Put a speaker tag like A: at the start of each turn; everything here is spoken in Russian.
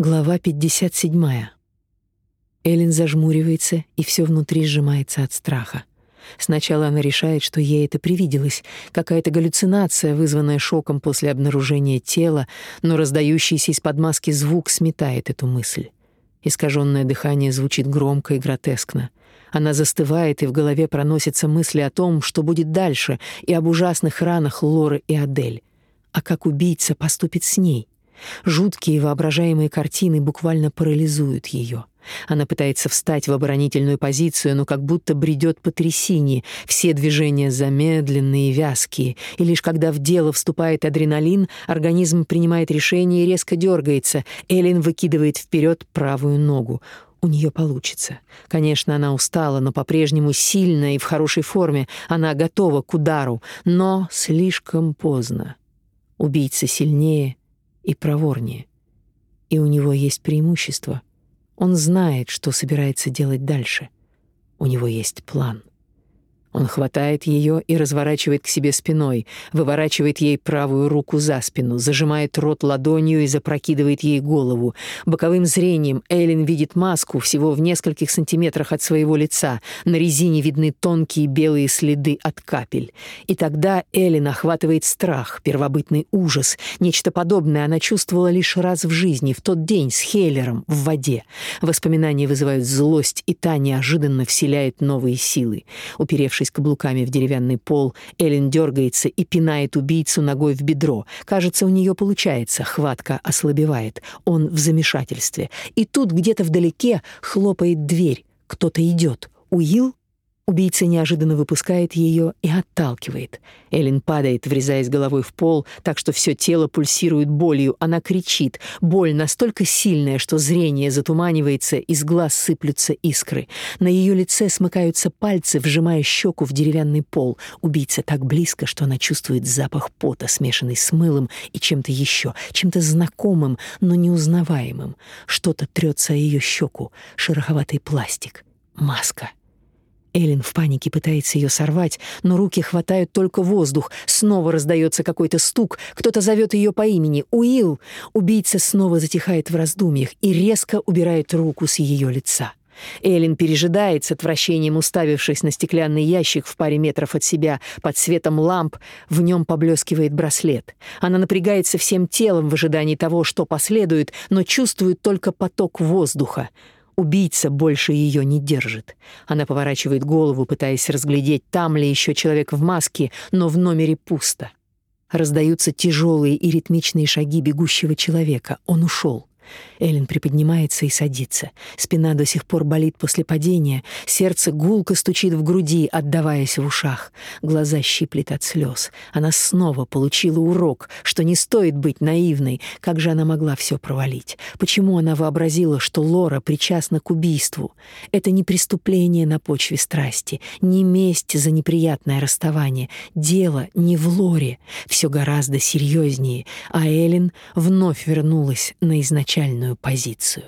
A: Глава 57. Эллен зажмуривается, и все внутри сжимается от страха. Сначала она решает, что ей это привиделось, какая-то галлюцинация, вызванная шоком после обнаружения тела, но раздающийся из-под маски звук сметает эту мысль. Искаженное дыхание звучит громко и гротескно. Она застывает, и в голове проносятся мысли о том, что будет дальше, и об ужасных ранах Лоры и Адель. А как убийца поступит с ней — Жуткие воображаемые картины буквально парализуют ее. Она пытается встать в оборонительную позицию, но как будто бредет по трясине. Все движения замедленные и вязкие. И лишь когда в дело вступает адреналин, организм принимает решение и резко дергается. Эллен выкидывает вперед правую ногу. У нее получится. Конечно, она устала, но по-прежнему сильная и в хорошей форме. Она готова к удару, но слишком поздно. Убийца сильнее, и проворнее. И у него есть преимущество. Он знает, что собирается делать дальше. У него есть план. Он хватает ее и разворачивает к себе спиной, выворачивает ей правую руку за спину, зажимает рот ладонью и запрокидывает ей голову. Боковым зрением Эллен видит маску всего в нескольких сантиметрах от своего лица. На резине видны тонкие белые следы от капель. И тогда Эллен охватывает страх, первобытный ужас. Нечто подобное она чувствовала лишь раз в жизни, в тот день с Хейлером в воде. Воспоминания вызывают злость, и та неожиданно вселяет новые силы. Уперевшись уперевшись каблуками в деревянный пол, Эллен дергается и пинает убийцу ногой в бедро. Кажется, у нее получается, хватка ослабевает. Он в замешательстве. И тут где-то вдалеке хлопает дверь. Кто-то идет. Уилл? Убийца неожиданно выпускает ее и отталкивает. Элин падает, врезаясь головой в пол, так что все тело пульсирует болью. Она кричит. Боль настолько сильная, что зрение затуманивается, из глаз сыплются искры. На ее лице смыкаются пальцы, вжимая щеку в деревянный пол. Убийца так близко, что она чувствует запах пота, смешанный с мылом и чем-то еще, чем-то знакомым, но неузнаваемым. Что-то трется о ее щеку, шероховатый пластик, маска. Элин в панике пытается ее сорвать, но руки хватают только воздух. Снова раздается какой-то стук, кто-то зовет ее по имени. «Уилл!» Убийца снова затихает в раздумьях и резко убирает руку с ее лица. Элин пережидает с отвращением, уставившись на стеклянный ящик в паре метров от себя. Под светом ламп в нем поблескивает браслет. Она напрягается всем телом в ожидании того, что последует, но чувствует только поток воздуха. Убийца больше ее не держит. Она поворачивает голову, пытаясь разглядеть, там ли еще человек в маске, но в номере пусто. Раздаются тяжелые и ритмичные шаги бегущего человека. Он ушел. Эллен приподнимается и садится. Спина до сих пор болит после падения, сердце гулко стучит в груди, отдаваясь в ушах. Глаза щиплет от слез. Она снова получила урок, что не стоит быть наивной. Как же она могла все провалить? Почему она вообразила, что Лора причастна к убийству? Это не преступление на почве страсти, не месть за неприятное расставание. Дело не в Лоре. Все гораздо серьезнее. А Эллен вновь вернулась на изначальную позицию.